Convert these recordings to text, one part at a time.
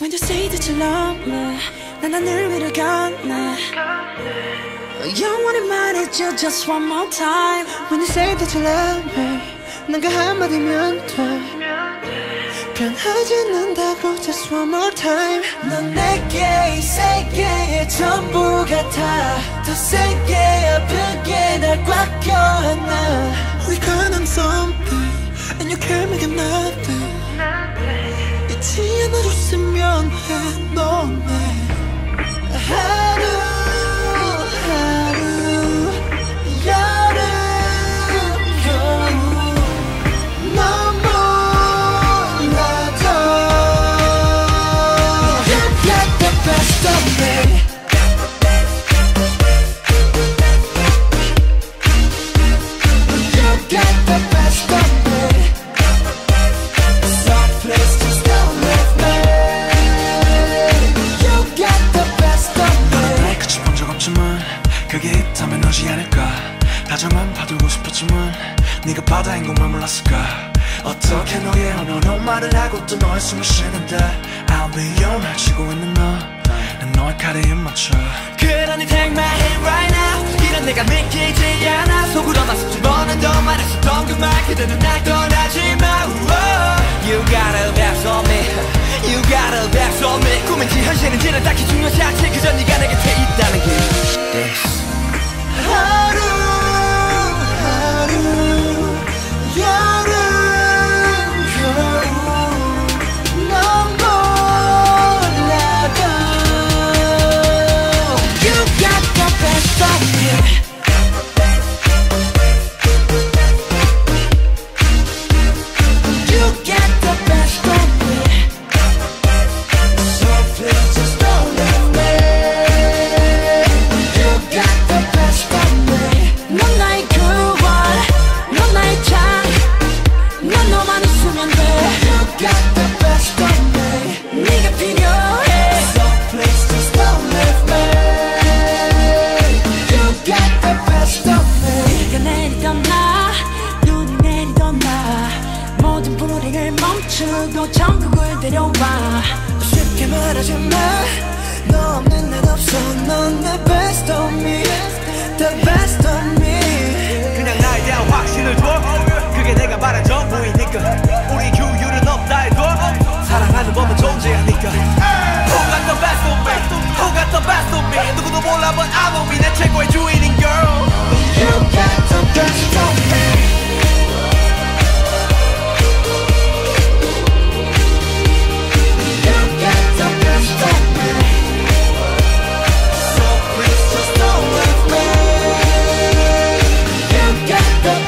When you say that you love me 난 하늘 위를 걷네 영원히 말해줘 just one more time When you say that you love me 난 그 한마디면 돼 변하지 않는다고 just one more time 넌 내게 이 세계의 전부 같아 더 세게 아프게 날 꽉 껴안아 We got on something And you can't make it nothing 잊지 않아줬으면 다정한 파도고 싶었지만 네가 바다인 것만 몰랐을까? 어떻게 너의 언어로 말을 하고 또 너의 숨을 쉬는데 I'll be your 말 치고 있는 너난 너의 입 맞춰. 그러니 take my hand right now. 이런 내가 믿기지 않아. 속으로만 수천 번은 더 말했었던 그말 그대는 날 떠나지 마. You got a back on me. You got a back on me. 꿈인지 현실인지는 딱히 중요하지 않지 멈추고 천국을 데려와. 쉽게 말하지 마너 없는 날 없어. 넌 내 best of me. The best of me. 그냥 나에 대한 확신을 줘. 그게 내가 말한 전부이니까. 우리 규율은 없다 해도. 사랑하는 법은 존재하니까. Who got the best of me? Who got the best of me? 누구도 몰라 but I know me 내 최고의 주인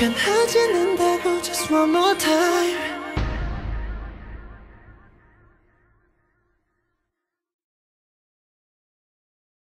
변하지 않는다고 just one more time